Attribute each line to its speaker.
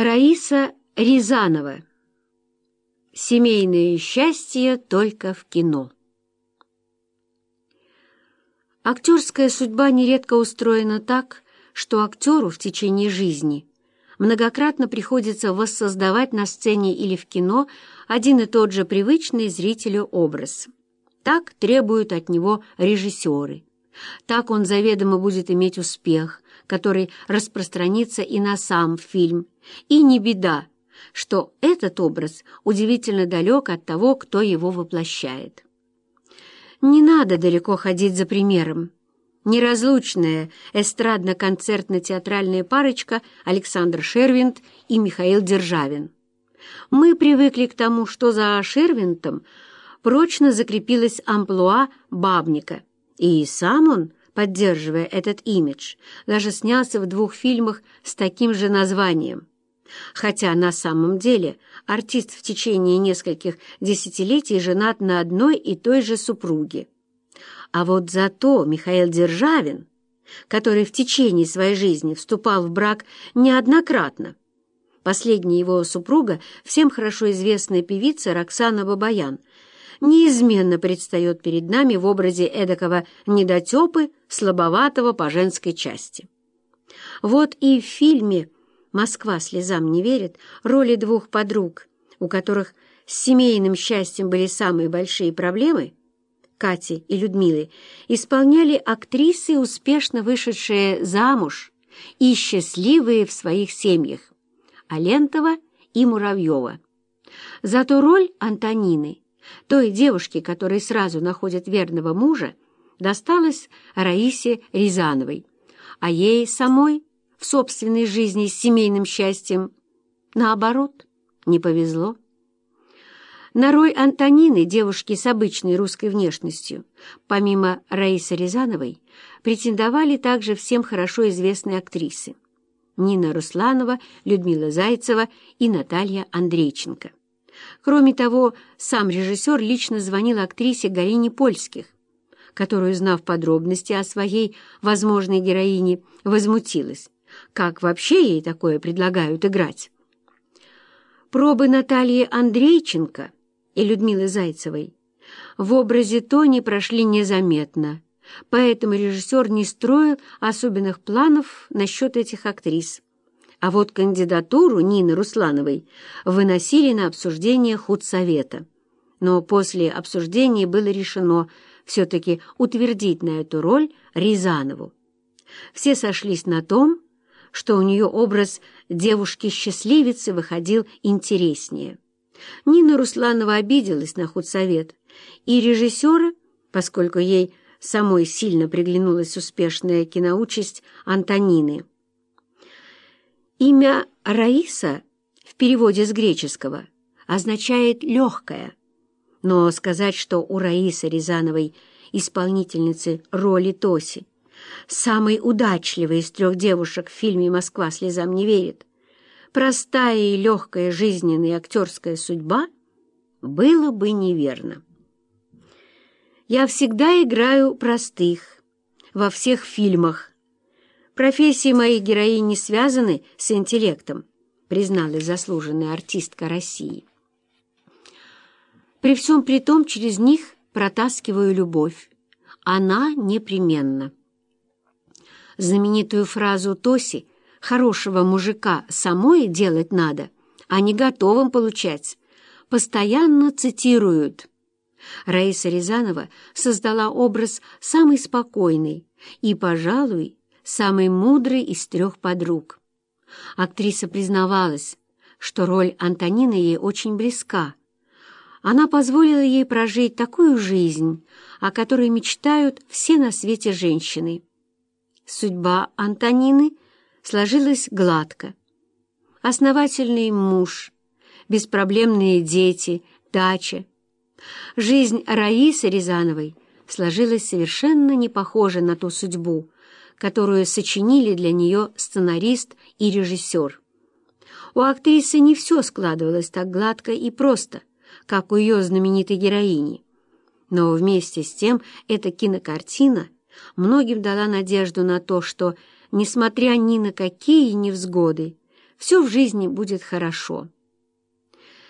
Speaker 1: Раиса Рязанова. Семейное счастье только в кино. Актерская судьба нередко устроена так, что актеру в течение жизни многократно приходится воссоздавать на сцене или в кино один и тот же привычный зрителю образ. Так требуют от него режиссеры. Так он заведомо будет иметь успех, который распространится и на сам фильм. И не беда, что этот образ удивительно далек от того, кто его воплощает. Не надо далеко ходить за примером. Неразлучная эстрадно-концертно-театральная парочка Александр Шервинт и Михаил Державин. Мы привыкли к тому, что за Шервинтом прочно закрепилась амплуа бабника, и сам он – поддерживая этот имидж, даже снялся в двух фильмах с таким же названием. Хотя на самом деле артист в течение нескольких десятилетий женат на одной и той же супруге. А вот зато Михаил Державин, который в течение своей жизни вступал в брак неоднократно, последняя его супруга, всем хорошо известная певица Роксана Бабаян, неизменно предстает перед нами в образе эдакого недотепы, слабоватого по женской части. Вот и в фильме «Москва слезам не верит» роли двух подруг, у которых с семейным счастьем были самые большие проблемы, Кати и Людмилы, исполняли актрисы, успешно вышедшие замуж и счастливые в своих семьях, Алентова и Муравьева. Зато роль Антонины – той девушке, которая сразу находит верного мужа, досталась Раисе Рязановой, а ей самой в собственной жизни с семейным счастьем, наоборот, не повезло. На роль Антонины, девушки с обычной русской внешностью, помимо Раисы Рязановой, претендовали также всем хорошо известные актрисы Нина Русланова, Людмила Зайцева и Наталья Андрейченко. Кроме того, сам режиссер лично звонил актрисе Галине Польских, которую, узнав подробности о своей возможной героине, возмутилась. Как вообще ей такое предлагают играть? Пробы Натальи Андрейченко и Людмилы Зайцевой в образе Тони прошли незаметно, поэтому режиссер не строил особенных планов насчет этих актрис. А вот кандидатуру Нины Руслановой выносили на обсуждение худсовета. Но после обсуждения было решено все-таки утвердить на эту роль Рязанову. Все сошлись на том, что у нее образ девушки-счастливицы выходил интереснее. Нина Русланова обиделась на худсовет, и режиссера, поскольку ей самой сильно приглянулась успешная киноучасть Антонины, Имя Раиса в переводе с греческого означает «легкая», но сказать, что у Раисы Рязановой, исполнительницы роли Тоси, самой удачливой из трех девушек в фильме «Москва слезам не верит», простая и легкая жизненная актерская судьба, было бы неверно. Я всегда играю простых во всех фильмах, Профессии моей героини связаны с интеллектом, призналась заслуженная артистка России. При всем при том через них протаскиваю любовь. Она непременно. Знаменитую фразу Тоси «хорошего мужика самой делать надо, а не готовым получать» постоянно цитируют. Раиса Рязанова создала образ самый спокойный и, пожалуй, самой мудрой из трех подруг. Актриса признавалась, что роль Антонины ей очень близка. Она позволила ей прожить такую жизнь, о которой мечтают все на свете женщины. Судьба Антонины сложилась гладко. Основательный муж, беспроблемные дети, дача. Жизнь Раисы Рязановой сложилась совершенно не похожа на ту судьбу, которую сочинили для нее сценарист и режиссер. У актрисы не все складывалось так гладко и просто, как у ее знаменитой героини. Но вместе с тем эта кинокартина многим дала надежду на то, что, несмотря ни на какие невзгоды, все в жизни будет хорошо.